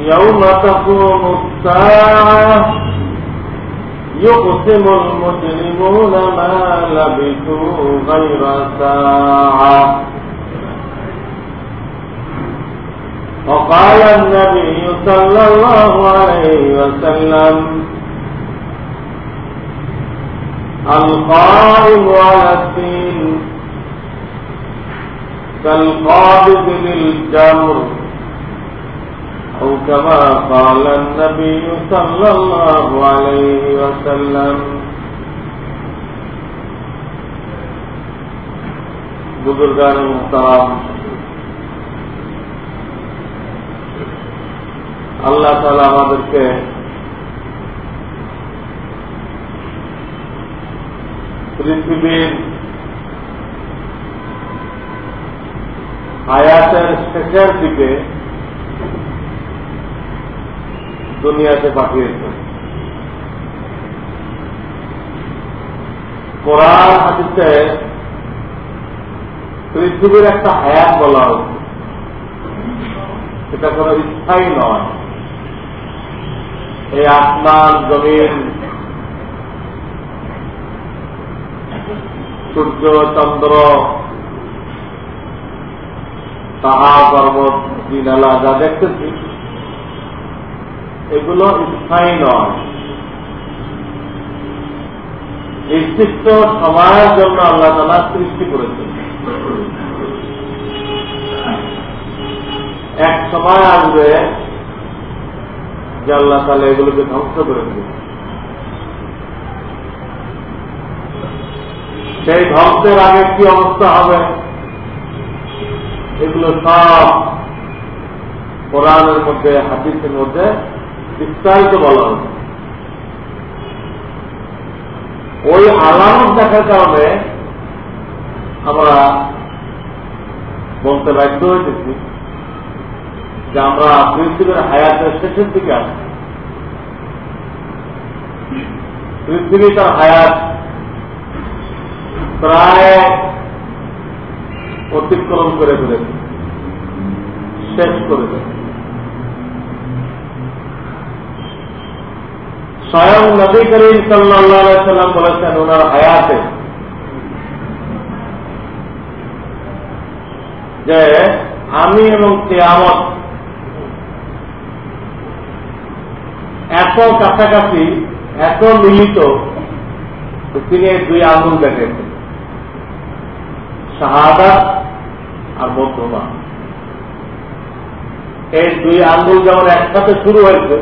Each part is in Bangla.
يوم تقوم الساعة يقسم المجرمون ما لبثوا غير ساعة. وقال النبي صلى الله عليه وسلم القائم على الدين كالقابض للجمر. أو كما قال النبي صلى الله عليه وسلم بزرگان محترم আল্লাহ তালা আমাদেরকে পৃথিবীর হায়াতের শেষের দিকে দুনিয়াতে পাঠিয়েছে। কোরআন হাতিতে পৃথিবীর একটা হায়াত বলা হচ্ছে সেটা কোন স্থায়ী নয়। এই আসমান, জমিন, সূর্য, চন্দ্র তাহা পর্বত দিনালা যা দেখতেছি। এগুলো স্থায়ী নয়। নির্দিষ্ট সময়ের জন্য আল্লাহ তালা সৃষ্টি করেছেন। এক সময় আসবে যে আল্লাহ তালা এগুলোকে ধ্বংস করে দেবে সেই ধ্বংসের আগে কি অবস্থা হবে? এগুলো সব কোরআনের মধ্যে, হাদিসের মধ্যে বিস্তারিত বলা হচ্ছে ওই আলামত দেখার কারণে আমরা বলতে বাধ্য হয়েছি যে আমরা পৃথিবীর হায়াতের শেষের দিকে আসছি। পৃথিবী তার হায়াত প্রায় অতিক্রম করে ফেলেছে, শেষ করে ফেলেছে। স্বয়ং নবী করিম সাল্লাম বলেছেন, ওনার হায়াতে যে আমি এবং কেয়ামত এত কাছাকাছি, এত মিলিত তিনি দুই আঙুল দেখেছেন শাহাদা আর মধ্যমা। এই দুই আঙ্গুল যেমন একসাথে শুরু হয়েছে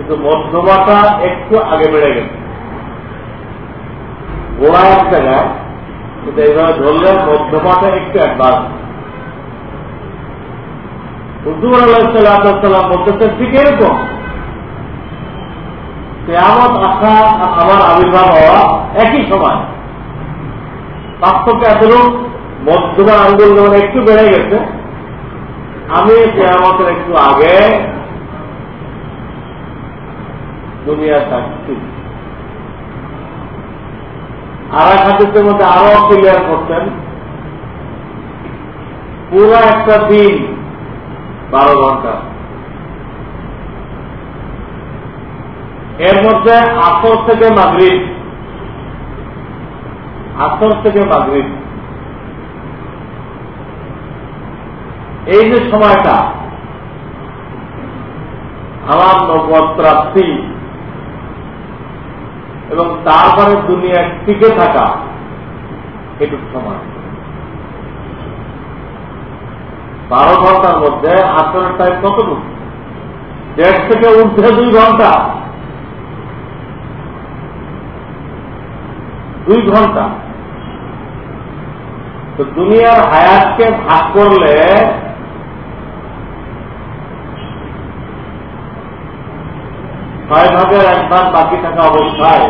কিন্তু মধ্যমাটা একটু আগে বেড়ে গেছে। গোড়া এক জায়গায় কিন্তু এইভাবে ধরলে মধ্যমাটা একটু আসা আমার আবির্ভাব হওয়া একই সময়। পার্থক্য এতটুক মধ্যমা যেমন একটু বেড়ে গেছে। আমি কেয়ামতের একটু আগে দুনিয়া থাকছি। আর এক হাদিসের মধ্যে আরও ক্লিয়ার করতেন। পুরো একটা দিন বারো ঘণ্টা। এর মধ্যে আসর থেকে মাগরিব। আসর থেকে মাগরিব। এই যে সময়টা, আমার নবদ প্রাপ্তি এবং তারপরে দুনিয়া টিকে থাকা এটুক সময়। বারো ঘণ্টার মধ্যে আসরের টাইম কতটুকু? দেড় থেকে ঊর্ধ্বে দুই ঘণ্টা। দুই ঘণ্টা। তো দুনিয়ার হায়াতকে ভাগ করলে ছয় ভাগের এক ভাগ বাকি থাকা অবস্থায়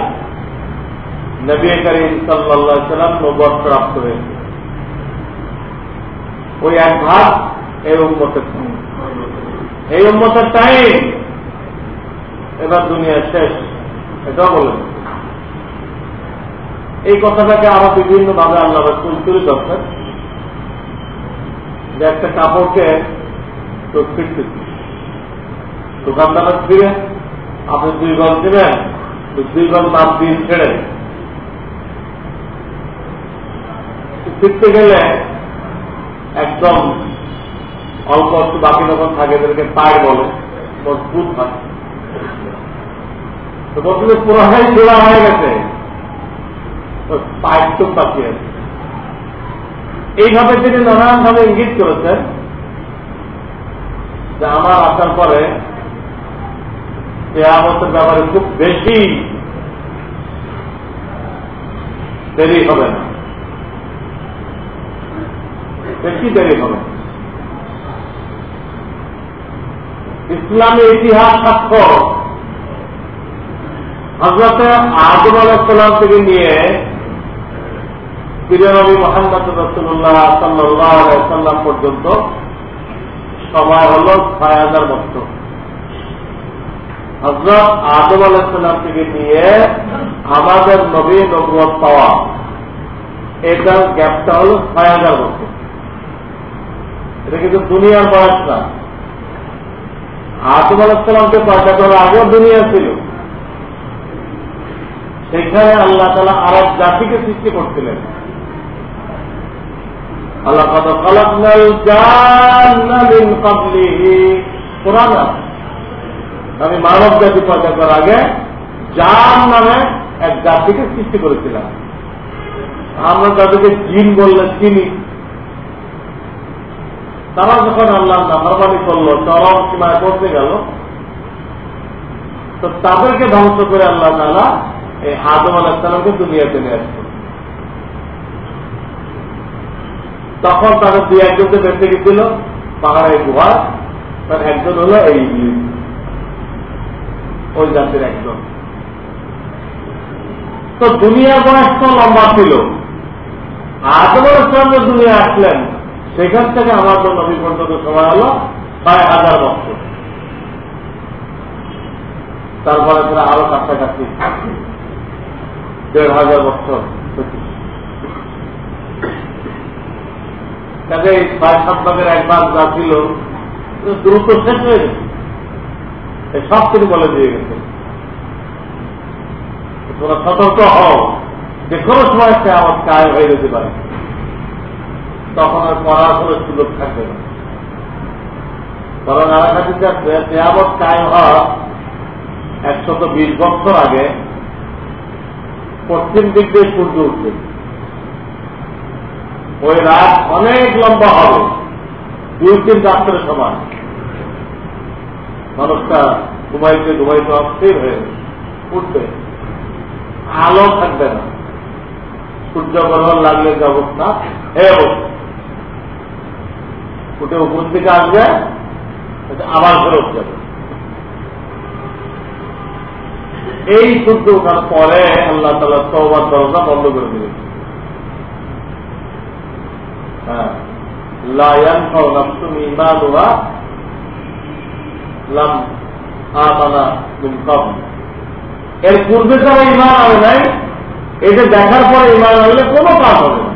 নবী করিম সাল্লা সাল্লাম প্রাপ্ত হয়েছে। ওই এক ভাগ এই উন্মতের এই উন্মতের টাইম এবার দুনিয়া শেষ বলেন। এই কথাটাকে আরও বিভিন্ন ভাবে আল্লাহ রসুল তুলে ধরছেন যে একটা কাপড়কে তো ফিরতেছি দোকানদারের ফিরে আপনি দুই গজ দেবেন দুই গজ মাপ দিয়ে ছেড়ে। ফিরতে গেলে একদম অল্প একটু বাকি যখন থাকে, এদেরকে পায় বলে, মজবুত হয়। তো বলছে পুরাটাই জোড়া হয়ে গেছে। পাইপ তো বাকি আছে। এইভাবে তিনি নানানভাবে ইঙ্গিত করেছেন যে আমার আসার পরে কেয়ামতের ব্যাপারে খুব বেশি দেরি হবে না। বেশি দেরি হবে। ইসলামী ইতিহাস সাক্ষ্য হজরতে আদম আলাহাম থেকে নিয়ে প্রিয়নবী মোহাম্মদ রসুল্লাহ সাল্লাম পর্যন্ত সময় হল ছয় হাজার বছর। হজরত আদম আলাহিসাল্লাম থেকে নিয়ে আমাদের নবী নবুয় পাওয়া। এটার গ্যাপটা হল ছয় হাজার বছর। এটা কিন্তু দুনিয়ার বয়স না। আদম আলাহিসাল্লামকে পয়সা করার আগেও দুনিয়া ছিল। সেখানে আল্লাহ তালা আরব জাতিকে সৃষ্টি করছিলেন। আল্লাহ কলকনাল জান্নামিন কাবলিহি কোরআন আমি মানব জাতি পয়দা করার আগে জান নামে এক জাতিকে সৃষ্টি করেছিলাম। আমরা তাদেরকে জিন বললে চিনি। তারা যখন আল্লাহ নাফরমানি করল, চরম সীমায় পড়তে গেল। তো তাদেরকে ধ্বংস করে আল্লাহ তালা এই আদম আলাহিসামকে দুনিয়াতে নিয়ে আসছে তখন তাদের দুই একজনকে বেঁচে গেছিল পাহাড়ের গুহা তার একজন হলো এই ওই জাতির একজন। তো দুনিয়ার বয়স তো লম্বা ছিল। আদম আলাহিসাম দুনিয়া আসলেন, সেখান থেকে আমার জন্য নবী পর্যন্ত সময় হলো ছয় হাজার বছর। তারপরে তারা আরও কাছাকাছি। দেড় হাজার বছর কাজে ছয় সাত ভাগের এক ভাগ যা ছিল, দ্রুত শেষ হয়ে গেছে। সব তিনি বলে দিয়ে গেছে। তোমরা সতর্ক হও। যে কোনো সময় সে আমার কায় হয়ে যেতে পারে। তখন আর পড়াশোনার সুযোগ থাকবে না। বরং আর কাছে কেয়ামত কায় হওয়া একশত বিশ বছর আগে পশ্চিম দিক দিয়ে সূর্য উঠবে। ওই রাত অনেক লম্বা হবে। দুই তিন রাত্রের সমান। মানুষটা ঘুমাইতে ঘুমাইতে অস্থির হয়ে উঠবে। আলো থাকবে না। সূর্য গ্রহণ লাগলে যে অবস্থা হে উঠে উপর দিকে আসবে আবার ফেরত যাবে এই সূর্য ওঠার পরে আল্লাহ তালা তওবার দরজা বন্ধ করে দিলেন। হ্যাঁ। লায়ান নাফসুমি ইমানুহা এর পূর্বে যারা ইমান আনে নাই এটা দেখার পরে ইমান আনলে কোনো কাজ হবে না।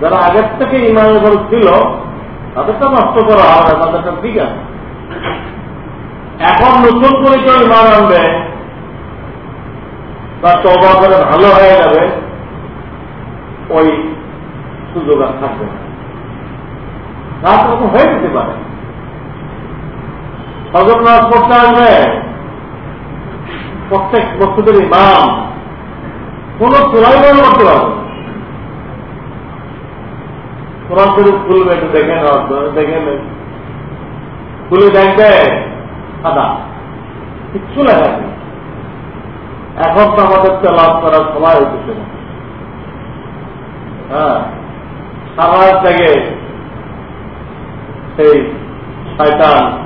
যারা আগের থেকে ইমানের ঘর ছিল তাদেরটা নষ্ট করা হবে তাদেরটা ঠিক আছে। এখন নতুন করে কেউ ইমান আনবে, বা তবা করে ভালো হয়ে যাবে, ওই সুযোগ আর থাকবে না। হয়ে যেতে পারে। হজর নামাজ পড়তে আসবে। প্রত্যেক বস্তুদের ইমাম কোন চূড়াই বল করতে পারবে কোরআন শরীফ খুলবে একটু দেখে দেখে খুলে দেখবে, সাদা। কিচ্ছু লেখা নেই। এখন তো আমাদের লাভ করার সময় হইতেছে। না হ্যাঁ সারা থেকে সেই শয়তান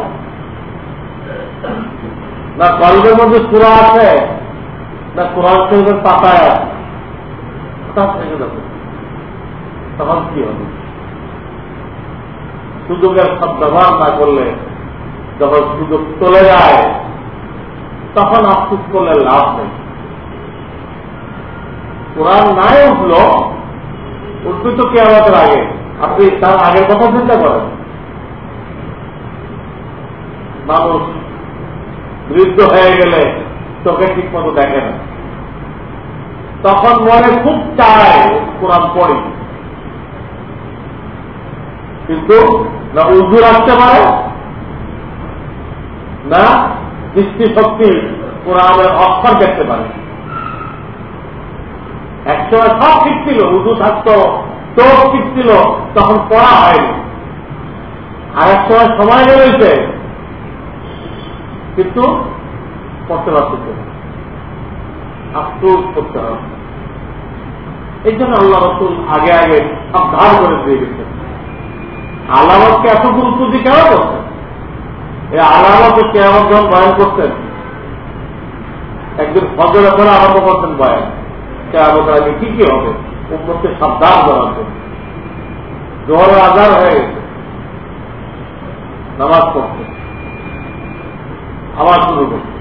না কলেজের মধ্যে সুরা আছে, না কোরআন শরীফের পাতায় আছে। তখন কি হবে? সুযোগের সব ব্যবহার না করলে যখন সুযোগ চলে যায়, তখন আফসুস করলে লাভ নেই। কোরআন নাই উঠল, উঠবে তো কে আমাদের আগে। আপনি তার আগের কথা চিন্তা করেন। মানুষ বৃদ্ধ হয়ে গেলে চোখে ঠিক মতো দেখে না। তখন মনে খুব চায় কোরআন পড়ি। কিন্তু না উজু রাখতে পারে, না দৃষ্টি শক্তি কোরআনের অক্ষর দেখতে পারে। একসময় সব ঠিক ছিল, উজু থাকতো চোখ ঠিক ছিল, তখন পড়া হয়নি। আর এক সময় সময় রয়েছে কিন্তু পড়তে পারতেছে আফসোস করতে হবে। এই জন্য আল্লাহ রসুল আগে আগে সব ধার করে দিয়ে গেছেন। আলামতকে এত গুরুত্ব দিয়ে কেন করতেন এই আলামতকে কেমন যখন বয়ান করতেন একদিন ফজর করে আরম্ভ করতেন বয়ান। কেমন আগে কি কি হবে? উন্মতকে সাবধান করার জন্য। জোহরের আজার হয়ে গেছে। নামাজ পড়তে আবার শুরু করছে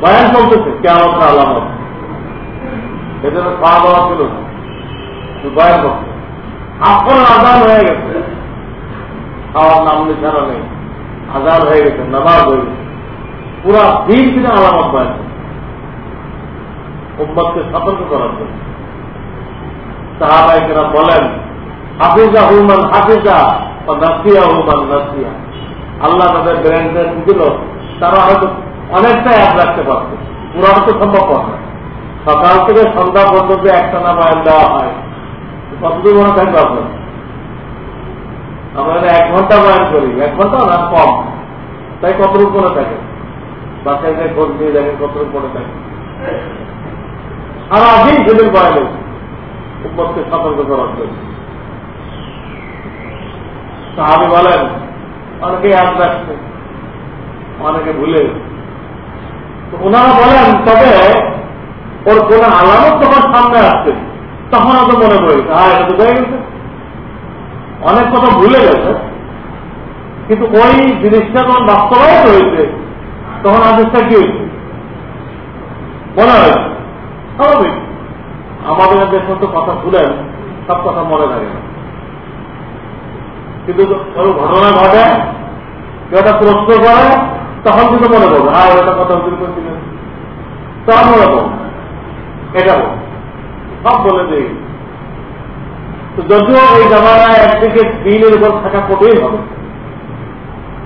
বয়ান চলতেছে কেমন আলামত। এজন্য খাওয়া দাওয়া ছিল বয়ান করছে এখন আজান হয়ে গেছে। খাওয়ার নাম নিশানা নেই। আজান হয়ে গেছে, নামাজ হয়ে গেছে। পুরা দিন তিনি আলামত বয়ান উম্মতকে সতর্ক করার জন্য। সাহাবাহিকেরা বলেন হাফিজা হুমান হাফিজা বা নাসিয়া হুমান নাসিয়া। আল্লাহ তাদের ব্রেনটা দিল, তারা হয়তো অনেকটা অ্যাপ রাখতে পারত। পুরানো তো সম্ভব না সকাল থেকে সন্ধ্যা পর্যন্ত একটা না বয়ান দেওয়া হয়। কতদূর মনে থাকবে আপনার আমরা এক ঘণ্টা বয়ান করি, এক ঘণ্টা না, কম। তাই কতটুক মনে থাকে? যাই খোঁজ নিয়ে দেখেন কতটুক মনে থাকে। সারাদিন সেদিন বয়ান উম্মতকে সতর্ক করার জন্য। সাহাবি বলেন অনেকে ইয়াদ রাখছে অনেকে ভুলে ওনারা বলেন, তবে ওর কোন আলামত যখন সামনে আসছে তখন তো মনে পড়েছে হ্যাঁ এটা তো হয়ে গেছে। অনেক কথা ভুলে গেছে, কিন্তু ওই জিনিসটা যখন বাস্তবায়িত হয়েছে, তখন আদেশটা কি হয়েছে? মনে হয়েছে স্বাভাবিক। আমাদের যে সমস্ত কথা ভুলেন, সব কথা মনে থাকে না। কিন্তু ঘটনা ঘটে, কেউ একটা প্রশ্ন করে, তখন কিন্তু মনে করবে হ্যাঁ এটা কথা করেছিলেন তখন মনে করব এটা সব বলে দিই। যদিও এই জামানায় একদিকে দিনের উপর থাকা কঠিন হবে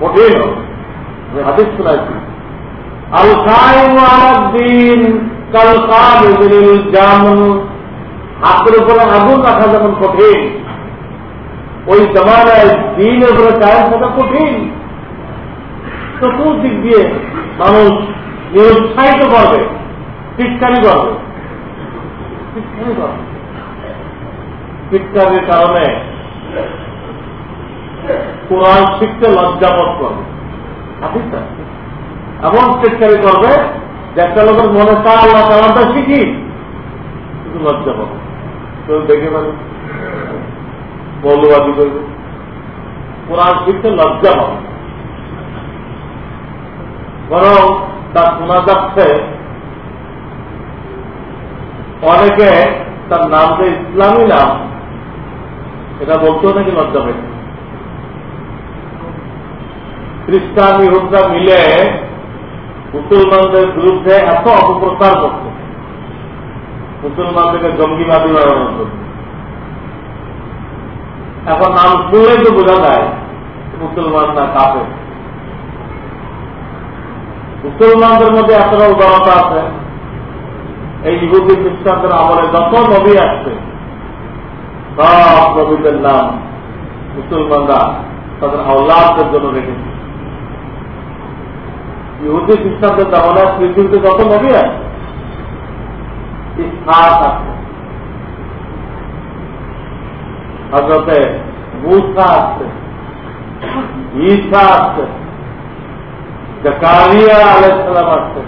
কঠিন হবে হাদিস শোনাইছি। কাইম দিন কাল কাল জামুন। হাতের উপরে আগুন রাখা যেমন কঠিন ওই জমানায় দিনের উপরে কায়েম থাকা কঠিন। চতুর্দিক দিয়ে মানুষ নিরুৎসাহিত করবে চিৎকারি করবে। চিৎকারি করবে। কারণে কোরআন শিখতে লজ্জাবোধ করবে। এমন চিৎকারি করবে যে একটা লোকের মনে তা আল্লাহ কালামটা শিখি, কিন্তু লজ্জা পাবে কেউ দেখে পাবে মৌলবাদী করবে। কোরআন শিখতে লজ্জা পাবে বরং তার শোনা যাচ্ছে অনেকে তার নাম যে ইসলামী নাম, এটা বলতেও নাকি লজ্জা পেত খ্রিস্টান, ইহুদরা মিলে মুসলমানদের বিরুদ্ধে এত অপপ্রচার করত মুসলমানদেরকে জঙ্গিবাদী বানানোর জন্য। এখন নাম শুনলেই তো বোঝা যায় মুসলমান না কাপে মুসলমানদের মধ্যে এতটা উদারতা আছে, এই ইহুদি খ্রিস্টানদের আমলে যত নবী আসছে, সব নবীদের নাম মুসলমানরা তাদের আল্লাহদের জন্য রেখেছে। ইহুদি খ্রিস্টানদের জামানা পৃথিবীতে যত নবী আছে, ইসহাক আছে হজরতে মুসা আছে ঈসা আছে জাকারিয়া আলাইসালাম আছেন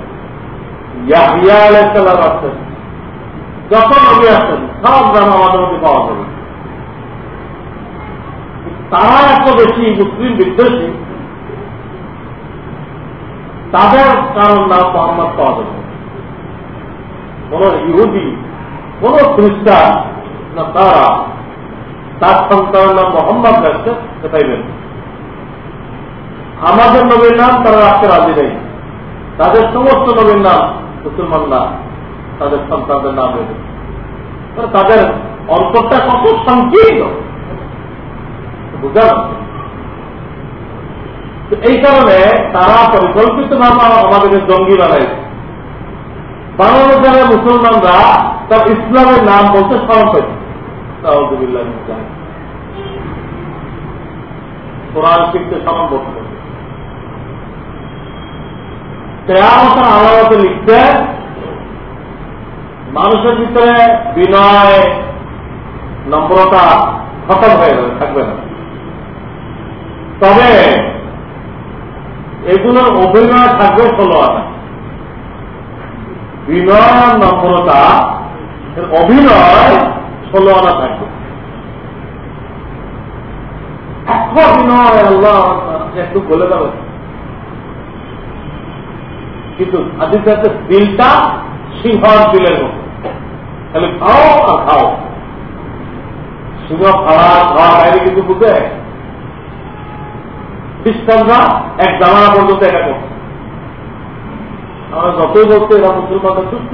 ইয়াহিয়া আলাইসালাম আছেন যত নবী আছেন সব গ্রাম আমাদের মধ্যে পাওয়া যাবে। তারা এত বেশি মুসলিম বিদ্বেষী। তাদের কারণ নাম মোহাম্মদ পাওয়া যাবে। কোন ইহুদি, কোন খ্রিস্টান, না তারা তার সন্তানের নাম মোহাম্মদ রাখছে সেটাই বের? আমাদের নবীর নাম তারা রাখতে রাজি নেই। তাদের সমস্ত নবীর নাম মুসলমান না তাদের সন্তানদের নাম বের তাদের অন্তরটা কত সংকীর্ণ বুঝা এই কারণে তারা পরিকল্পিত ভাবে আমাদেরকে জঙ্গি বানাইছে। যারা মুসলমানরা তার ইসলামের নাম বলতে স্মরণ পেয়েছে আলামতে লিখতে মানুষের ভিতরে বিনয়, নম্রতা খতম হয়ে যাবে, থাকবে না। তবে এগুলোর অভিনয় থাকবে ষোলো আনা। বিনয় নম্রতা অভিনয় ষোলো আনা থাকবে। একটু বলে দেবে কিন্তু আদিত্য হচ্ছে দিলটা সিংহর দিলের মতো। তাহলে খাও আর খাও। সিংহ খাওয়া খাওয়া বাইরে কিন্তু বুঝে? খ্রিস্টানরা এক জামানা পর্যন্ত এটা করছে আমরা যতই বলতে এরা মুসলমানদের সুস্থ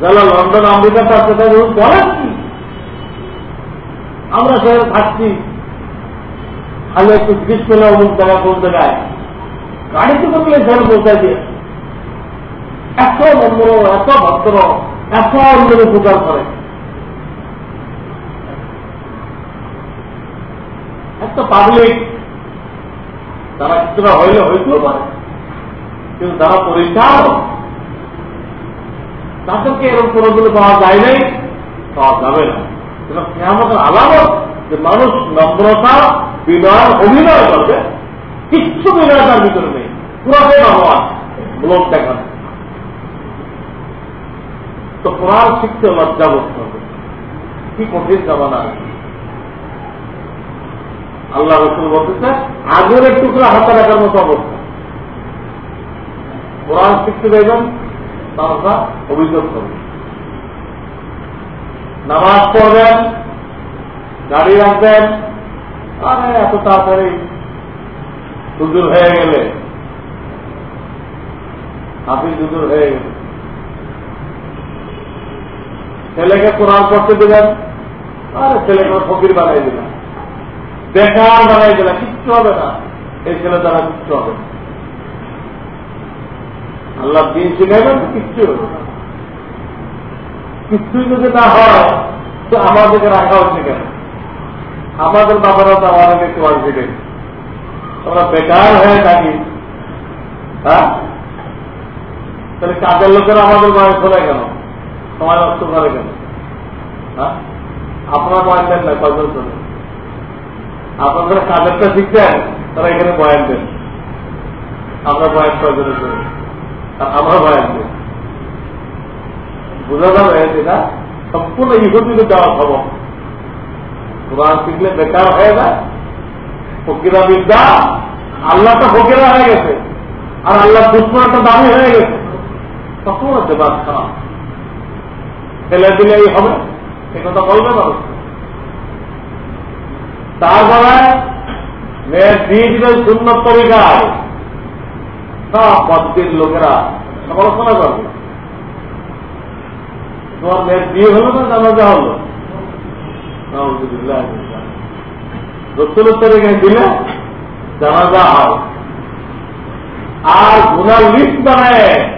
যারা লন্ডন আমেরিকাতে আছে তাদের বলেন কি? আমরা সেখানে থাকছি। খালি একটু জিজ্ঞেস করলে অমুক জায়গা কোন জায়গায় গাড়িতে করলে সেখানে পৌঁছায় দিয়ে এত নম্র, এত ভদ্র, এত অন্যের উপকার করে। এত পাবলিক তারা কিছুটা হইলে হইতেও পারে। কিন্তু যারা পরিচালক তাদেরকে এরকম কোনগুলো পাওয়া যায় নাই, পাওয়া যাবে না। কেমন আলামত যে মানুষ নম্রতা, বিনয়, অভিনয় করবে, কিচ্ছু বিনয় তার ভিতরে নেই। পুরাটাই ভগবান ব্লক দেখান। তো কোরআন শিখতে লজ্জা বসতে হবে কি কঠিন জামানা। আল্লাহ রসুল বলতেছে, আগের টুকরা হাতে রাখার মতো অবস্থা। কোরআন শিখতে দেবেন তারা অভিযোগ করবে। নামাজ পড়বেন, গাড়ি রাখবেন, আরে, এত তাড়াতাড়ি দুদূর হয়ে গেলে। হাফিজ দুদূর হয়ে গেলে ছেলেকে কোরআন করতে দেবেন আরে, ছেলেকে ফকির বানাই দিলাম বেকার বানাই দিলাম কিচ্ছু হবে না। এই ছেলে দ্বারা কিচ্ছু হবে না। আল্লাহ দিন শিখাইবেন কিচ্ছু কিছুই যদি না হয়, তো আমাদেরকে রাখা হচ্ছে কেন? আমাদের বাবারা তো আমাদেরকে কোরআন শিখে আমরা বেকার হয়ে থাকি। হ্যাঁ? তাহলে কাজের লোকেরা আমাদের বয়স হলে কেন? সময় নষ্ট করে কেন? হ্যাঁ? আপনার বয়ান দেন না কয়জন চলে? আপনাদের কাজেরটা শিখছেন, তারা এখানে বয়ান দেন। আমরা বয়ান কয়জনে করি। আমরা বয়ান বোঝা যাবে যেটা সম্পূর্ণ ইহুদিতে দেওয়া খবর কোরআন শিখলে বেকার হয়ে যায়। ফকিরা বিদ্যা, আল্লাহ তো ফকিরা হয়ে গেছে। আর আল্লাহ দুশ্মনটা দামি হয়ে গেছে। তখন দেবাদ খারাপ। ফেলে দিলে এই হবে। সে কথা বলবে না তারপরে মেয়ের দিয়ে দিবেন শূন্য তরিকায় সব লোকেরা সমালোচনা করবে তোমার মেয়ের বিয়ে হলো না জানাজা হলো? রসুল তরিকায় দিলে জানাজা হয়। আর গুনার লিস্ট বানায়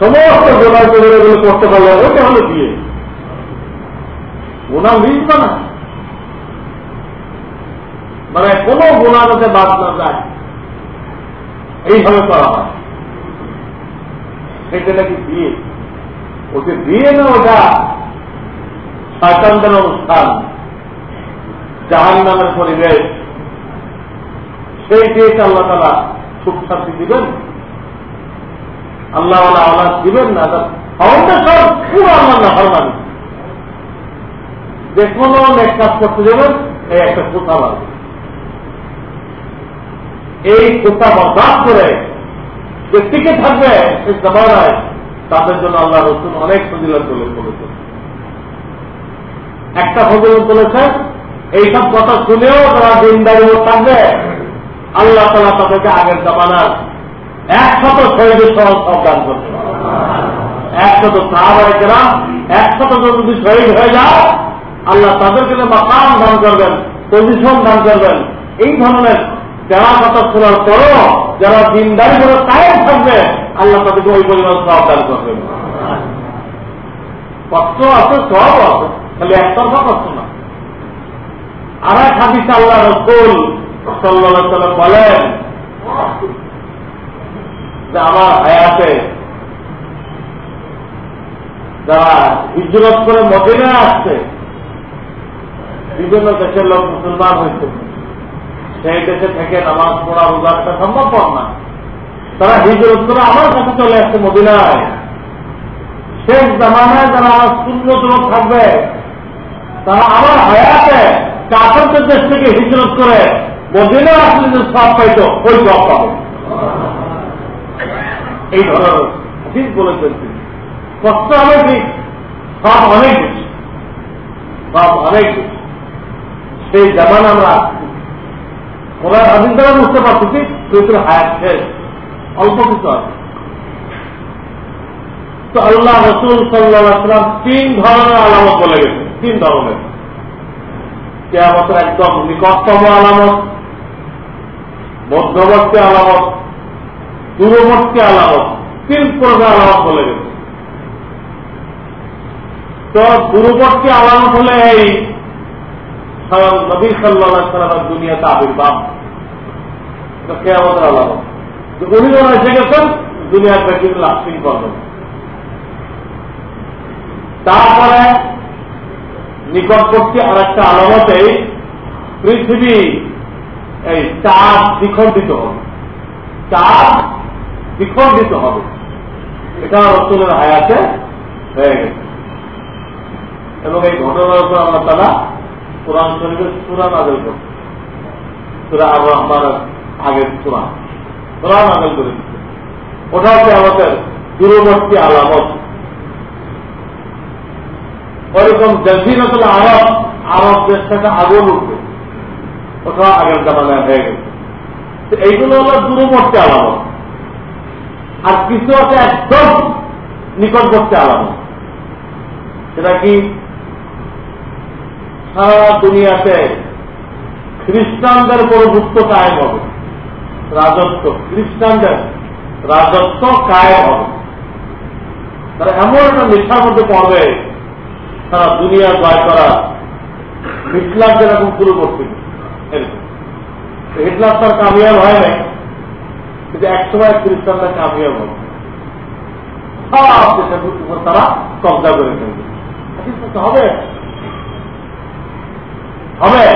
সমস্ত গোনারগুলো করতে পারলে ওটা হলো বিয়ে। গুনার লিস্ট বানায়। মানে কোনো গুণা যাতে বাদ না যায়। এইভাবে করা হয়। সেটা নাকি বিয়ে? ওকে বিয়ে না, ওটা শয়তানদের অনুষ্ঠান। জাহান নামের পরিবেশ। সেই বিয়েকে আল্লাহ তালা সুখ শান্তি দিবেন। আল্লাহ আল্লাহ দিবেন না ফাউন্ডেশন পুরো আল্লাহ না ফরমানি যে কোনো নেক কাজ করতে যাবেন, এই একটা কোথা লাগবে এই কোথা বরদাস করে যে টিকে থাকবে সেই জমানায়, তাদের জন্য আল্লাহ রসুন অনেক ফজিলত বলেছে একটা ফজিলত বলেছে এইসব কথা শুনেও তারা দিনদারি থাকবে, আল্লাহ তালা তাদেরকে আগের জমানার একশত শহীদের সহ দান করবে। একশত সাহাবাহিকেরা একশত যদি শহীদ হয়ে যায়, আল্লাহ তাদেরকে মাকাম দান করবেন পজিশন দান করবেন, এই ধরনের যারা কথা শোনার পরও যারা দিনদারি করে কায়েম থাকবে, আল্লাহ তাদেরকে ওই পরিমাণ সব দান করবেন। কষ্ট আছে সব আছে, খালি একতরফা কষ্ট না। আর এক হাদিস আল্লাহ রসুল সাল্লাম বলেন যে আমার হায়াতে যারা হিজরত করে মদিনায় আসছে, বিভিন্ন দেশের লোক মুসলমান হয়েছে। সেই দেশে থেকে নামাজ পড়া রোজারটা সম্ভবপর না। তারা হিজরত করে আমার কাছে চলে আসছে মদিনায়। শেষ জামানায় যারা আমার যুবক থাকবে, তারা আমার হায়াতে কাপড়দের দেশ থেকে হিজরত করে মদিনা আসলে যে সব পাইত, ওই সব পাবে। এই ধরনের ঠিক বলেছেন তিনি। কষ্ট হবে ঠিক সব অনেক বেশি। সব অনেক বেশি। সেই জামান আমরা ওরা স্বাধীন দ্বারা বুঝতে পারছি কি? চৈত্র হায়াত শেষ অল্প কিছু আছে। তো আল্লাহ রসুল সাল্লাম তিন ধরনের আলামত বলে গেছে তিন ধরনের। কেয়ামতের একদম নিকটতম আলামত, মধ্যবর্তী আলামত, দূরবর্তী আলামত, তিন প্রকার আলামত বলে গেছে। তো দূরবর্তী আলামত হলে এই নবী সাল্লাহ সাল্লামের দুনিয়াতে আবির্ভাব উনি যখন এসে গেছেন, দুনিয়ার ব্যক্তি লাস্টিং করবেন তারপরে নিকটবর্তী আর একটা আলামতে পৃথিবী এই চাঁদ দ্বিখণ্ডিত হবে। চাঁদ দ্বিখণ্ডিত হবে। এটা রসুলের হায়াতে হয়ে গেছে। এবং এই ঘটনার উপর আমরা তারা কোরআন শরীফের সুরা নাজল করছে। সুরা আর রহমান আগের সুরা। কোরআন নাজল করে দিচ্ছে ওটা হচ্ছে আমাদের দূরবর্তী আলামত? ওরকম জজিরতুল আরব আরব দেশ থেকে আগুন উঠবে। ওটা আগের জামানায় হয়ে গেছে। এইগুলো হলো দূরবর্তী আলামত। আর কিছু আছে একদম নিকটবর্তী আলামত। সেটা কি সারা দুনিয়াতে খ্রিস্টানদের প্রভুত্ব কায়েম হবে। রাজত্ব, খ্রিস্টানদের রাজত্ব কায়েম হবে। তারা এমন একটা নেশার মধ্যে পড়বে, সারা দুনিয়া জয় করা হিটলার যেরকম শুরু করছিল হিটলার তার কামিয়াব হয় নাই, কিন্তু একসময় খ্রিস্টানরা কামিয়াব হবে সব দেশের উপর তারা কবজা করে ফেলবে। হবে? হবে।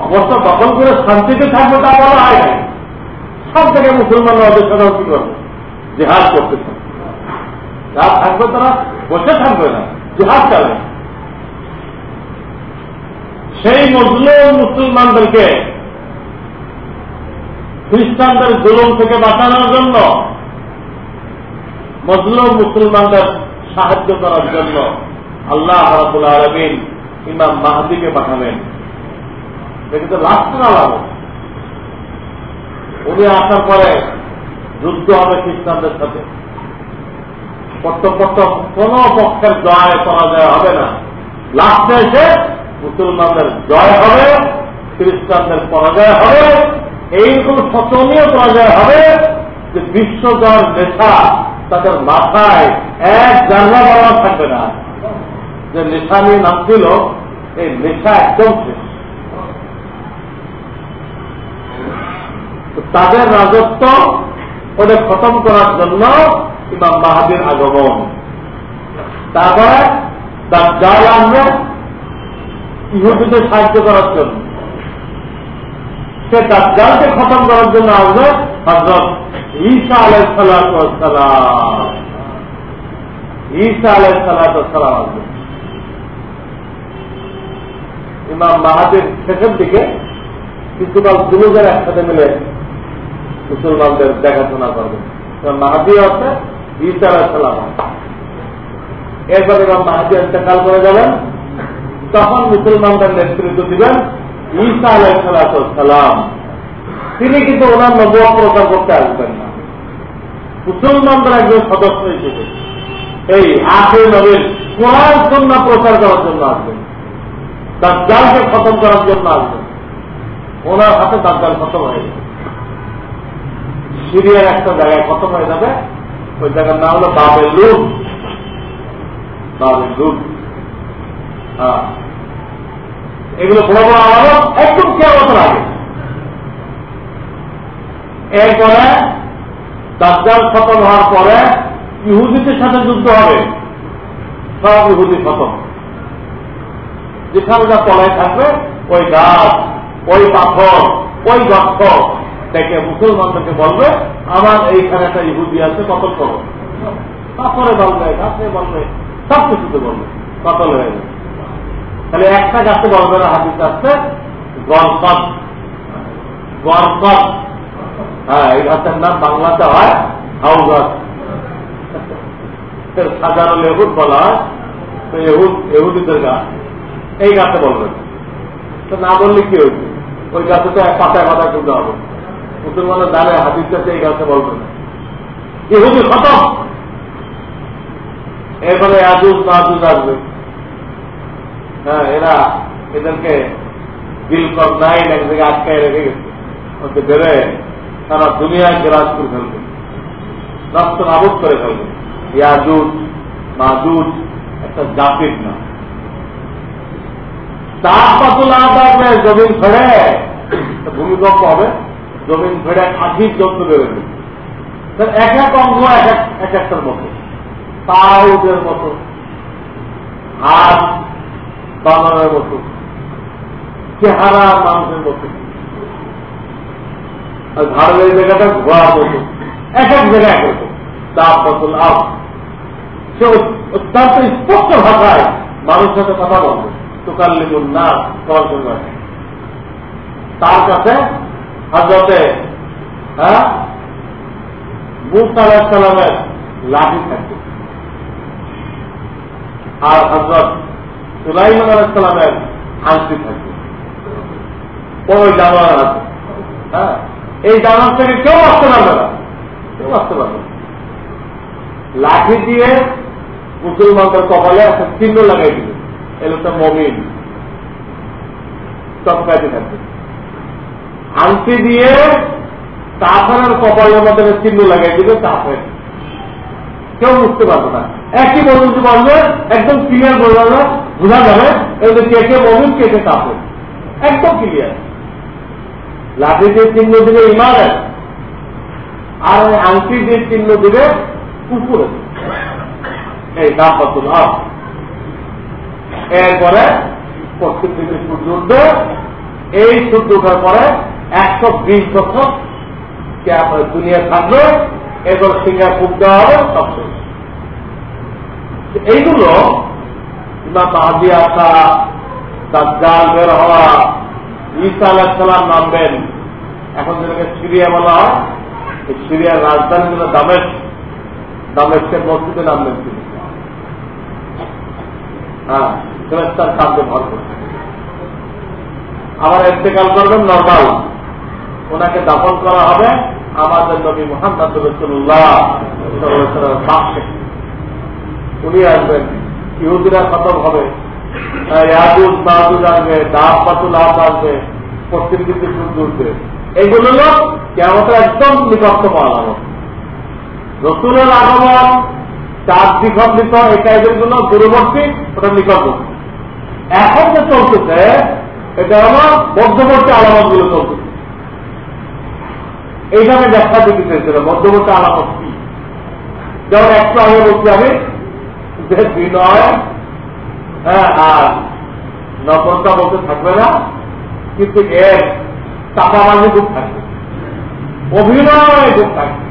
অবস্থা দখল করে শান্তিতে থাকবে তা বলা হয় নাই। সব থেকে মুসলমানরা সাথে কি করবে? জেহাদ করতে থাকবে। যা থাকবে তারা বসে থাকবে না, জেহাদ চালবে সেই মজলুম মুসলমানদেরকে খ্রিস্টানদের জুলুম থেকে বাঁচানোর জন্য মজলুম মুসলমানদের সাহায্য করার জন্য আল্লাহ রাবুল আলমিন ইমাম মাহাদিকে পাঠাবেন কিন্তু লাস্ট না লাগবে উনি আসার পরে যুদ্ধ হবে খ্রিস্টানদের সাথে। কর্তব্য কোন পক্ষের জয় পরাজয় হবে না। লাস্টে এসে মুসলমানদের জয় হবে, খ্রিস্টানদের পরাজয় হবে এইরকম শোচনীয় পরাজয় হবে যে বিশ্ব জয়ের নেশা তাদের মাথায় এক জানলা বলা থাকবে না। যে নেশা নিয়ে নামছিল এই নেশা একদম তাদের রাজত্ব ওদের খতম করার জন্য ইমাম মাহাদির আগমন। তারপরে তার জাল আনবে ইহুদিদের সাহায্য করার জন্য। সে তার জালকে খতম করার জন্য আসবে হজরত ঈসা আলাই সালাম। ঈসা আলাই সালাম আসবে। ইমাম মাহাদির শেষের দিকে কিছুকাল দুজন একসাথে মিলে মুসলমানদের দেখাশোনা করবে। মাহাদি আছে আলাহ এরপর এবার মাহাদি ইন্তেকাল করে যাবেন তখন মুসলমানদের নেতৃত্ব দিবেন ঈসা আলাইসালাম তিনি কিন্তু ওনার নবুয়া প্রচার করতে আসবেন না। মুসলমানদের একজন সদস্য হিসেবে এই আখের নবীর কোরআন সন্না প্রচার করার জন্য আসবেন। তার জালকে খতম করার জন্য আসবেন ওনার হাতে তার জাল খতম হয়ে যাবে সিরিয়ার একটা জায়গায় খতম হয়ে যাবে। ওই জায়গার নাম হলো বাবের লুট বাবের লুট হ্যাঁ। এগুলো বড় বড় আলাদা একদম কেমন লাগে এরপরে দাজ্জাল খতম হওয়ার পরে ইহুদিদের সাথে যুদ্ধ হবে। সব ইহুদি খতম। যেখানে যা তলায় থাকবে, ওই গাছ, ওই পাথর, ওই গর্থ দেখে মুসলমানদেরকে বলবে, আমার এইখানে একটা ইহুদি আছে কতল করো পাথরে বলবে, গাছে বলবে, সব কিছুতে বলবে কতল হয়ে যাবে তাহলে একটা গাছে বলবে না হাদিস আসছে গরকত গরকত হ্যাঁ এই গাছের নাম বাংলাতে হয় হাউ গাছ সাজানো লেহুদ বলা হয় এহুদ এহুদিদের গাছ। এই গাছে বলবেন তো না বললে কি হয়েছে? ওই গাছে তো পাতায় পাতায় তুলতে হবে। মুসলমানের দ্বারে হাদিস কাছে এই গাছে বলবেন ইহুদি খতম। এরপরে আজুজ মাহুজ আসবে। হ্যাঁ এরা এদেরকে দিল কর নাই এক জায়গায় আটকায় রেখে গেছে। ওকে বেড়ে তারা দুনিয়ায় গ্রাস করে ফেলবে। রক্ত নাবুদ করে ফেলবে। ইয়াজুজ, মাজুজ, একটা জাতির না তাপমাত্রা থাকবে জমিন ফেড়ে ভূমিকম্প হবে, জমিন ফেড়ে আধিক যন্ত্র বেরোবে এক এক অঙ্গ, এক এক একটার মতো। পাউদের মতো হাত বানানোর মতো, চেহারা মানুষের মতো। আর ঘাড়ের জায়গাটা ঘোরার মতো। এক এক জায়গায় রকম। তাপ বদল আপ সে অত্যন্ত স্পষ্ট ভাষায় মানুষের সাথে কথা বলবে তুকাল্লিমুল তার কাছে হাজতে হ্যাঁ লাঠি থাকবে। আর হজরত আংটি থাকবে। ওই জানোয়ার আছে। হ্যাঁ এই জানোয়ার থেকে কেউ আসতে পারবে না। কেউ আসতে পারবে লাঠি দিয়ে মুসলমানদের কপালে একটা চিহ্ন লাগাই দিবে। এই লোকটা মমিন। চমকাইতে থাকবে। আংটি দিয়ে কাফের কপালের মধ্যে চিহ্ন লাগাই দিবে, কাফের। কেউ বুঝতে পারবে না। একই বন্ধু বলবে, একদম ক্লিয়ার বলবে না বোঝা যাবে এদের কে কে মমিন, কে কে কাফের। একদম ক্লিয়ার লাঠি দিয়ে চিহ্ন দিবে ইমানের আর আংটি দিয়ে চিহ্ন দিবে উপরে এই দাপতুল হক এরপরে পশ্চিম দিকে সূর্য উঠবে এই সূর্য উঠার পরে একশো বিশ বছর দুনিয়া থাকবে এরপর সিঙ্গা খুব দেওয়া হবে, সব শেষ। এইগুলো ইমাম মাহাদি আসা বের হওয়া, ঈসা আলাহিসাল্লাম নামবেন। এখন যেটাকে সিরিয়া বলা হয় সিরিয়ার রাজধানী হল দামেশ দামেশকের মসজিদে নামবেন তিনি। হ্যাঁ। ফেরেস্তার কান্দে ভর করছে আবার এতেকাল করবেন নর্মাল ওনাকে দাপন করা হবে আমাদের নবী মোহাম্মদ পাশে উনি আসবেন। ইহুদিরা খতম হবে। আসবে, দাব পাতুল আব আসবে, পশ্চিম দিকে এইগুলো হল কেমন একদম নিকটতম আলামত। রসুলের আগমন চার দ্বিখণ্ডিত এই টাইপেরগুলো দূরবর্তী ওটা নিকটবর্তী। এখন যে চলতেছে, এটা হল মধ্যবর্তী আলামতগুলো চলতেছে। এইভাবে ব্যাখ্যা দিতে চেয়েছিল, মধ্যবর্তী আলামত কি? যেমন একটু আগে বলছি, আমি যে বিনয় হ্যাঁ আর নকলটা বলতে থাকবে না, কিন্তু এর চাপাবাজি খুব থাকবে অভিনয় খুব থাকবে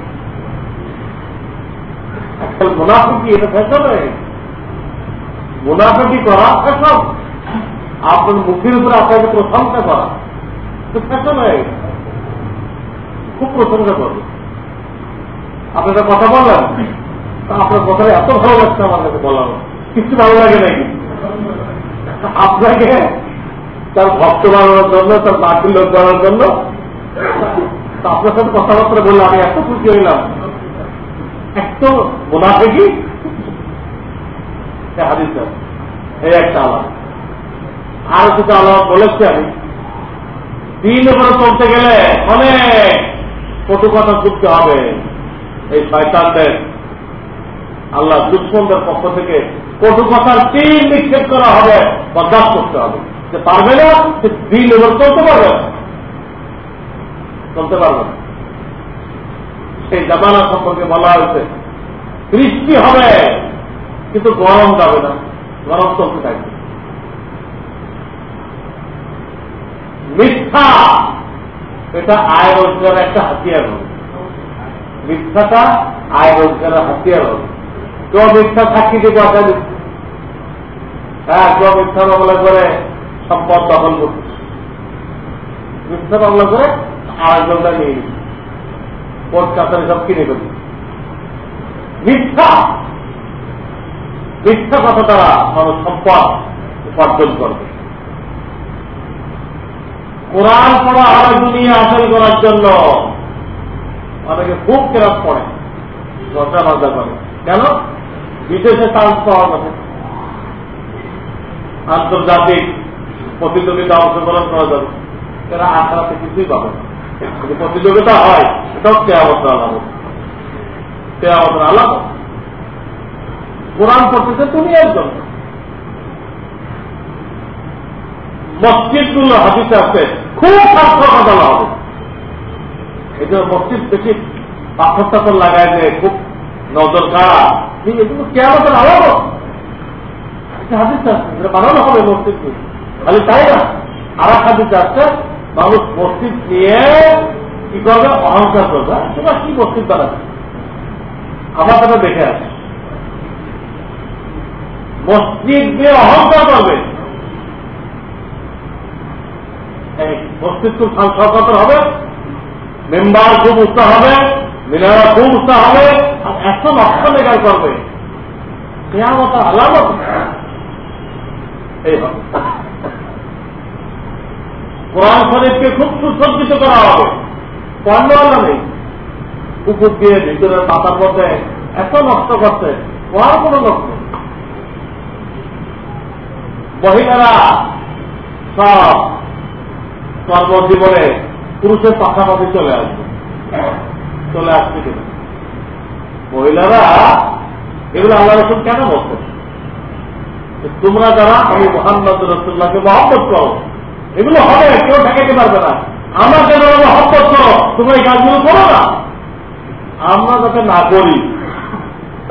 আজকাল মুনাফিকি এটা হয়ে মুনাফিকি করা ফেসন আপনার মুখের উপরে আপনাকে প্রশংসা করা। তো ফেসন হয়ে গেছে। খুব প্রশংসা করবে। আপনারা কথা বলেন আপনার কথাটা এত ভালো লাগছে আমার কাছে বলানো কিছু ভালো লাগে নাকি আপনাকে তার ভক্ত বানানোর জন্য, তার বাকির লোক বানানোর জন্য আপনার সাথে কথাবার্তা বললে আমি এত খুশি হইলাম। এত মোনাফে কি হাদিস এই একটা আলাপ। আরও কিছু আলাপ বলেছি আমি দিন উপরে চলতে গেলে অনেক কটু কথা ছুটতে হবে। এই শয়তানদের, আল্লাহ দুশ্মনদের পক্ষ থেকে কটু কথার তিন নিক্ষেপ করা হবে, বরদাস্ত করতে হবে। যে পারবে না, সে দিন এবার চলতে পারবে চলতে পারবে না। সেই জামানা সম্পর্কে বলা হয়েছে, বৃষ্টি হবে, কিন্তু গরম যাবে না। গরম চলতে থাকবে। মিথ্যা। এটা আয় রোজগারের একটা হাতিয়ার হবে। মিথ্যাটা আয় রোজগারের হাতিয়ার হবে। কেউ মিথ্যা সাক্ষী দিয়ে দিচ্ছে হ্যাঁ কেউ মিথ্যা মামলা করে সম্পদ দখল করছে মিথ্যা মামলা করে আরেকজনটা নিয়ে নিচ্ছে কোর্ট কাছারি সব কিনে ফেলছে মিথ্যা! মিথ্যা কথা তারা মানুষ সম্পদ উপার্জন করবে। কোরআন পড়া আরও দুনিয়া হাসিল করার জন্য অনেকে খুব কেরাত পড়ে দশটা মজা করে। কেন? বিদেশে চান্স পাওয়ার কথা আন্তর্জাতিক প্রতিযোগিতা অংশগ্রহণ করা যাবে। এরা আশাতে কিছুই পাবে যদি প্রতিযোগিতা হয়, এটাও কেয়ামত আলামত। কেয়ামত আলামত। কোরআন পড়তেছে তুমি একজন মসজিদগুলো হাতিতে আছে, খুব স্বাস্থ্য কথা হবে। জন্য মসজিদ বেশি পাথর টাথর লাগায় যে খুব নজর কারা এগুলো কেয়ামতের হাদিস আছে বানানো হবে খালি তাই না? আর এক হাদিস আছে, মানুষ মসজিদ নিয়ে কি করবে? অহংকার করবে। তোমার কি মসজিদ বানাচ্ছে আমার দেখে আছে মসজিদ দিয়ে অহংকার করবে। মসজিদ খুব হবে, মেম্বার খুব উৎসাহ হবে, মিনারা খুব উৎসাহ হবে, আর এত নষ্ট লেগার করবে। আলামত। কোরআন শরীফকে খুব সুসজ্জিত করা হবে। পণ্যওয়ালা নেই। কুকুর দিয়ে ভিতরের পাতার মধ্যে এত নষ্ট করছে কোয়ার কোন নষ্ট মহিলারা সব কর্মজীবনে পুরুষের পাশাপাশি চলে আসবে। চলে আসছে কিনা? মহিলারা এগুলো আল্লাহ রসুল কেন বলছেন? তোমরা যারা আমি মোহাম্মদ রসুল্লাহকে মহব্বত করো, এগুলো হবে, কেউ ঠেকাতে পারবে না। আমাকে যারা মহব্বত করো, তোমরা এই কাজগুলো করো না। আমরা যাতে না করি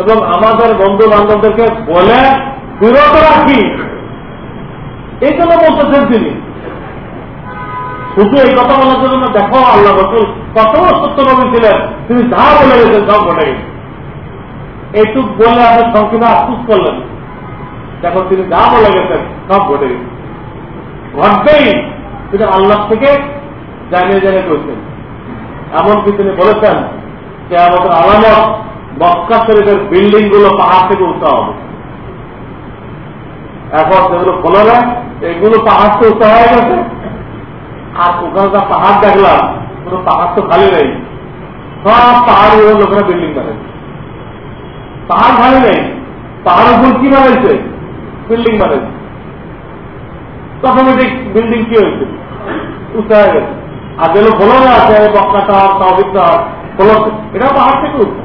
এবং আমাদের বন্ধু বান্ধবদেরকে বলে বিরত রাখি, এই জন্য বলতেছেন তিনি। শুধু এই কথা বলার জন্য দেখো আল্লাহ রসুল কত সত্য নবী ছিলেন। তিনি যা বলে গেছেন সব ঘটে গেছে। এইটুক বলে আপনি সংক্ষেপে আফসুস করলেন। দেখো, তিনি যা বলে গেছেন সব ঘটে গেছে। ঘটবেই তিনি আল্লাহ থেকে জানিয়ে জানিয়ে করেছেন। এমনকি তিনি বলেছেন যে আমাদের আলামত মক্কা শরীফের বিল্ডিংগুলো পাহাড় থেকে উঠতে হবে। এখন যেগুলো খোলা এগুলো পাহাড় থেকে উঠতে হয়ে গেছে। আর ওখানে যা পাহাড় দেখলাম, কোনো পাহাড় তো খালি নেই। সব পাহাড় লোকেরা বিল্ডিং বানাইছে। পাহাড় খালি নেই। পাহাড় উপর কি বানাইছে? বিল্ডিং বানাইছে। অটোমেটিক বিল্ডিং কি হয়েছে? উঠতে গেছে আর যেগুলো খোলা আছে বক্কা টাওয়ার তাওবিক টাওয়ার খোলা এটা পাহাড় থেকে উঠছে।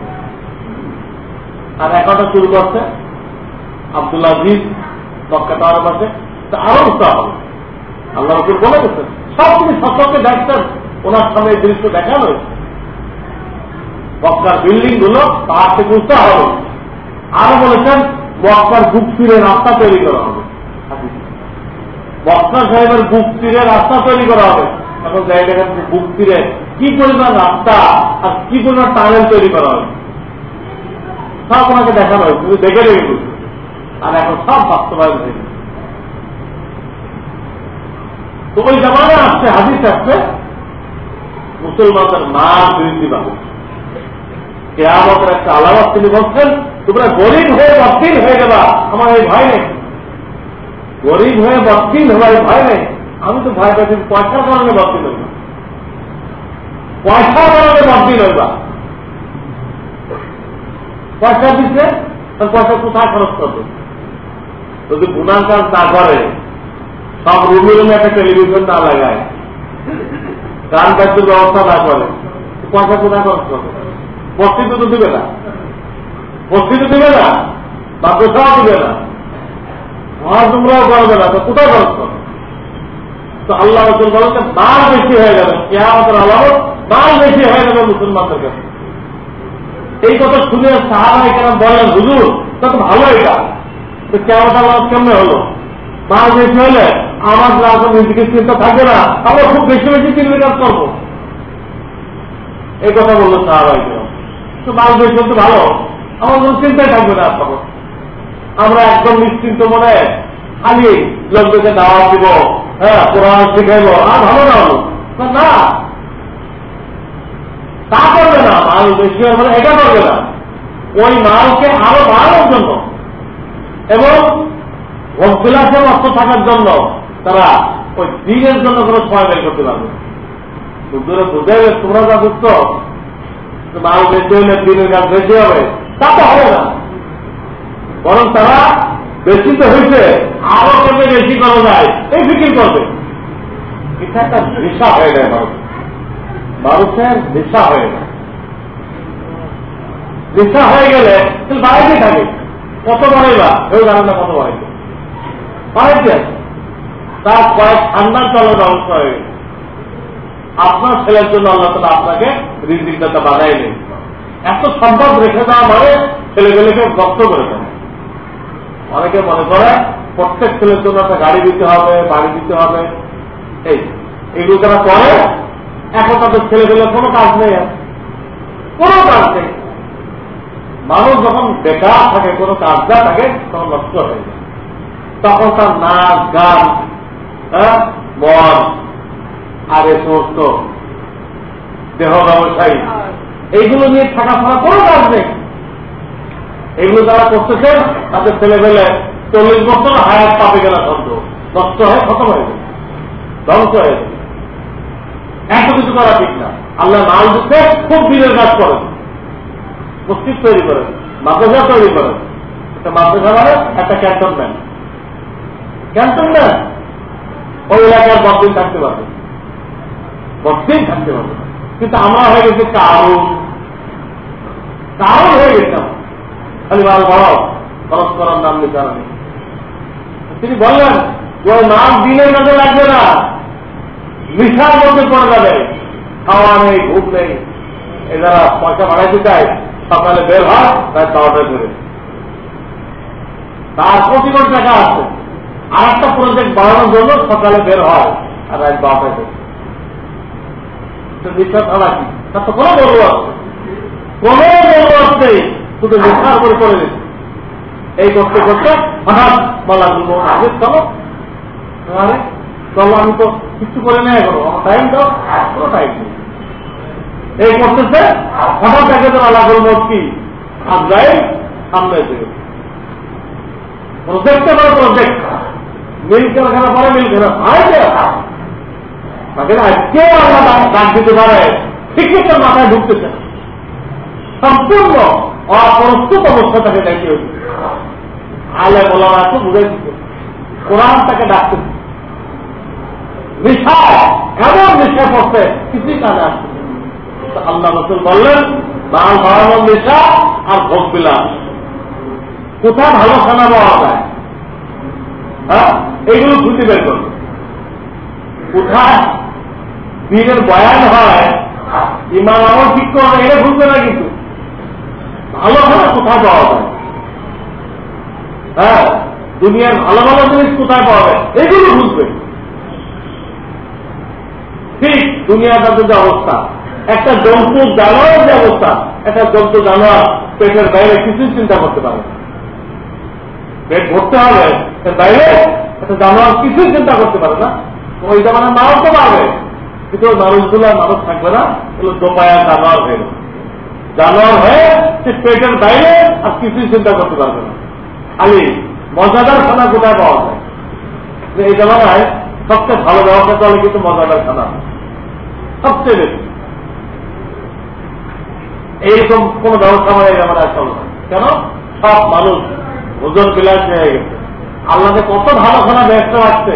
আর একাটা শুরু করছে আব্দুল আজিজ মক্কা টাওয়ার পাশে। আরও উৎসাহ হবে। আল্লাহ বলে গেছেন সব তিনি সচকে দেখছেন ওনার সামনে এই দৃশ্য দেখানো হয়েছে মক্কার বিল্ডিংগুলো পাহাড় থেকে উৎসাহ হবে। আরও বলেছেন মক্কার বুক ফিরে রাস্তা তৈরি করা হবে। মক্কা সাহেবের বুক ফিরে রাস্তা তৈরি করা হবে। এখন জায়গাটা বুক ফিরে কি পরিমাণ রাস্তা আর কি পরিমাণ টানেল তৈরি করা হবে। সব ওনাকে দেখানো হয় তুমি দেখে বুঝবে আর এখন সব বাস্তবায়ন হয়ে গেছে তো ওই জামানে আসছে, হাদিস আসছে। মুসলমানদের মাল বৃদ্ধি পাবে কেয়ামতের একটা আলামত তিনি বলছেন, তোমরা গরিব হয়ে বস্তিল হয়ে গেলা আমার এই ভাই নেই। গরিব হয়ে বস্তিল হওয়ার ভাই নেই। আমি তো ভাই পাচ্ছি পয়সার কারণে বস্তিল হইবা পয়সার কারণে বস্তিল হইবা। পয়সা দিচ্ছে পয়সা কোথায় খরচ করবে? যদি গুণার কাজ না করে সব রুমে রুমে একটা টেলিভিশন না লাগায়। গান বাদ্যের ব্যবস্থা না করে। পয়সা কোথায় খরচ করবে মসজিদ তো দিবে না। মসজিদ দিবে না। বা কোথাও দিবে না। মহা তোমরাও করবে না। তো কোথাও খরচ করবে তো আল্লাহ রসুল বলেন মাল বেশি হয়ে যাবে। কেয়ামতের আল্লাহ মাল বেশি হয়ে যাবে মুসলমানদের কাছে। এই কথা শুনে কেন বলেন হুজুর তা তো ভালো এটা। তো কেমন আল্লাহ কেমনে হলো? মাল বেশি হলে আমার গ্রাহক নিজেকে চিন্তা থাকবে না। আমরা খুব বেশি বেশি চিন্তা কাজ করব। এই কথা বলল সাহাবাই কেন তো মাল বেশি হতে ভালো। আমার কোনো চিন্তাই থাকবে না তখন আমরা একদম নিশ্চিন্ত মনে খালি লোকদেরকে দাওয়াত দিব। হ্যাঁ কোরআন শিখাইব। আর ভালো না হলো। না তা করবে না। মাল বেশি মানে এটা করবে না। ওই মালকে আরও বাড়ানোর জন্য। এবং ভোগবিলাসে নষ্ট থাকার জন্য তারা ওই দিনের জন্য কোনো সময় বের করতে পারবে দূরে বুঝে তোমরা যা বুঝতো মাল বেশি হলে দিনের কাজ বেঁচে হবে, তা তো হবে না। বরং তারা বেশি তো হয়েছে, আরও কেমনে বেশি করা যায়, এই ফিকির করবে। এটা একটা নেশা হয়ে যায় মানুষ। মানুষের নেশা হয়ে যায়। নেশা হয়ে গেলে বাড়াইতে থাকে। কত বাড়াইবা কেউ জানেন না কত তার কয়েক ঠান্ডার চলার ব্যবস্থা হয়ে আপনার ছেলের জন্য আল্লাহ তালা আপনাকে বাধাই নেই এত রেখে দেওয়া মানে করে দেয়। অনেকে মনে করে প্রত্যেক ছেলের জন্য একটা গাড়ি দিতে হবে, বাড়ি দিতে হবে। এই, এগুলো যারা করে, এখন তাদের ছেলেগুলো কোনো কাজ নেই কোনো কাজ নেই। মানুষ যখন বেকার থাকে, কোনো কাজ থাকে, তখন নষ্ট হয়ে যায়। তখন তার নাচ গান হ্যাঁ? মদ আর এ সমস্ত দেহ ব্যবসায়ী। এইগুলো নিয়ে থাকা ছাড়া কোনো কাজ নেই। এগুলো যারা করতেছে তাদের ছেলে পেলে চল্লিশ বছর হায়াত পাবে গেলা শব্দ নষ্ট হয়ে খতম হয়ে যাবে। ধ্বংস হয়ে যাবে। এত কিছু করা ঠিক না। আল্লাহ মাল দিচ্ছে খুব দিনের কাজ করেন। মসজিদ তৈরি করেন মাদ্রাসা তৈরি করেন। একটা মাদ্রাসা মানে একটা ক্যান্টনমেন্ট ক্যান্টনমেন্ট ওই এলাকার বদিন থাকতে পারবে। বদিন থাকতে পারবে। কিন্তু আমরা হয়ে গেছি কারণ। কারণ হয়ে গেছিলাম খালি মাল বাড়াও খরচ নাম নেই তিনি বললেন, ওই নাম দিনের মধ্যে লাগবে না। মিশার মধ্যে পড়ে যাবে। খাওয়া নেই ঘুম নেই। এরা পয়সা বাড়াইতে চায় সকালে বের হয়, তাই বারোটায় ধরে তার কোটি টাকা আছে? আর একটা প্রজেক্ট বাড়ানোর জন্য সকালে বের হয় আর রাত বারোটায় কোনো বলব আছে কোন বলব আছে শুধু মিথ্যার করে দিচ্ছে এই করতে করতে হঠাৎ বলা দুটো আগে চলো। চলো, আমি তো কিছু করে নেই আমার টাইম দাও। কোনো টাইম নেই। এই করতেছে, হঠাৎ দেখে তো আল্লাহ করব কি? আজরাই সামনে এসে গেছে। প্রজেক্টে প্রজেক্ট মিল কারখানা পরে মিল কারখানা হয় তাকে আজকেও আল্লাহ ডাক দিতে পারে ঠিক তার মাথায় ঢুকতেছে সম্পূর্ণ অপ্রস্তুত অবস্থা তাকে দেখে আলে বলা আছে বুঝে দিতে। কোরআন তাকে ডাকতে নেশা এমন নেশা পড়ছে কিছুই কাজে আসছে আল্লাহ রসুল বললেন মাল বাড়ানোর নেশা আর ভোগ বিলাস। কোথায় ভালো খানা পাওয়া যায়? হ্যাঁ? এইগুলো খুঁজে বের করবে কোথায়? দিনের বয়ান হয় ইমান আমার ঠিক করে এটা ভুলবে না কিন্তু। ভালো খানা কোথায় পাওয়া যায়? হ্যাঁ দুনিয়ার ভালো ভালো জিনিস কোথায় পাওয়া যায়? এগুলো বুঝবে ঠিক, দুনিয়াটার যে অবস্থা। একটা জন্তু জানোয়ার যে অবস্থা, একটা জন্তু জানোয়ার পেটের বাইরে কিছুই চিন্তা করতে পারে পেট ভরতে হবে। বাইরে একটা জানোয়ার কিছুই চিন্তা করতে পারে না। ওই জামানে মানুষ তো পারবে। কিন্তু মানুষগুলো মানুষ থাকবে না। এগুলো দোপায়া জানোয়ার হয়ে জানোয়ার হয়ে সে পেটের বাইরে আর কিছুই চিন্তা করতে পারবে না। খালি মজাদার খানা কোথায় পাওয়া যায়? এই জামানায় সবচেয়ে ভালো ব্যবস্থা চলে কিন্তু মজাদার খানা। সবচেয়ে বেশি। এইরকম কোন ব্যবস্থা আমার এই জামানায় চলবে কেন? সব মানুষ ওজন বিলাস হয়ে গেছে। আল্লাহকে কত ভালো খানা ব্যস্ত আসছে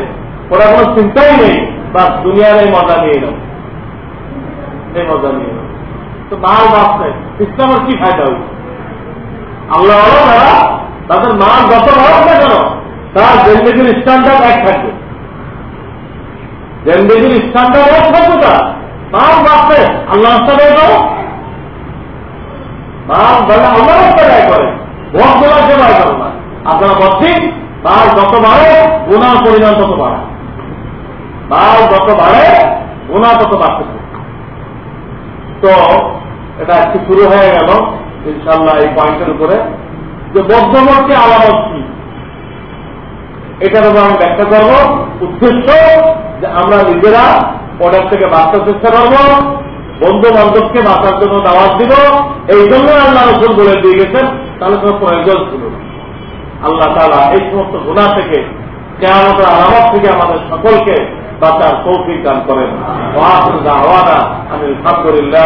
ওরা কোনো চিন্তাই নেই। বা দুনিয়ার এই মজা নিয়ে নাও। এই মজা নিয়ে নাও। তো মাল বাঁচছে ইসলামের কি ফায়দা হয়েছে আল্লাহ তারা তাদের মাল যত বাড়াক না কেন, তার জেন্দেগির স্ট্যান্ডার্ড এক থাকবে। জেন্দেগির স্ট্যান্ডার্ড এক থাকবে তার মাল বাঁচছে আল্লাহ মাল বলে আল্লাহ করে। ভোট দেওয়ার সে ব্যয় করো না আপনারা বলছেন মাল যত বাড়ে গুণার পরিমাণ তত বাড়ে। মাল যত বাড়ে, গুণা তত বাড়তে তো, এটা একটু শুরু হয়ে গেল ইনশাল্লাহ এই পয়েন্টের উপরে। যে মধ্যবর্তী আলামত কি? এটার উপর আমি ব্যাখ্যা করব। উদ্দেশ্য যে আমরা নিজেরা ওটার থেকে বাঁচতে চেষ্টা করব বন্ধু বান্ধবকে বাঁচার জন্য দাওয়াত দিব। এই জন্য আল্লাহ রসুল বলে দিয়ে গেছেন, তাহলে কোনো প্রয়োজন ছিল না। আল্লাহ তালা এই সমস্ত গুণা থেকে কেমন আলামত থেকে আমাদের সকলকে বাঁচার তৌফিক দান করেন। আমি আলহামদুলিল্লাহ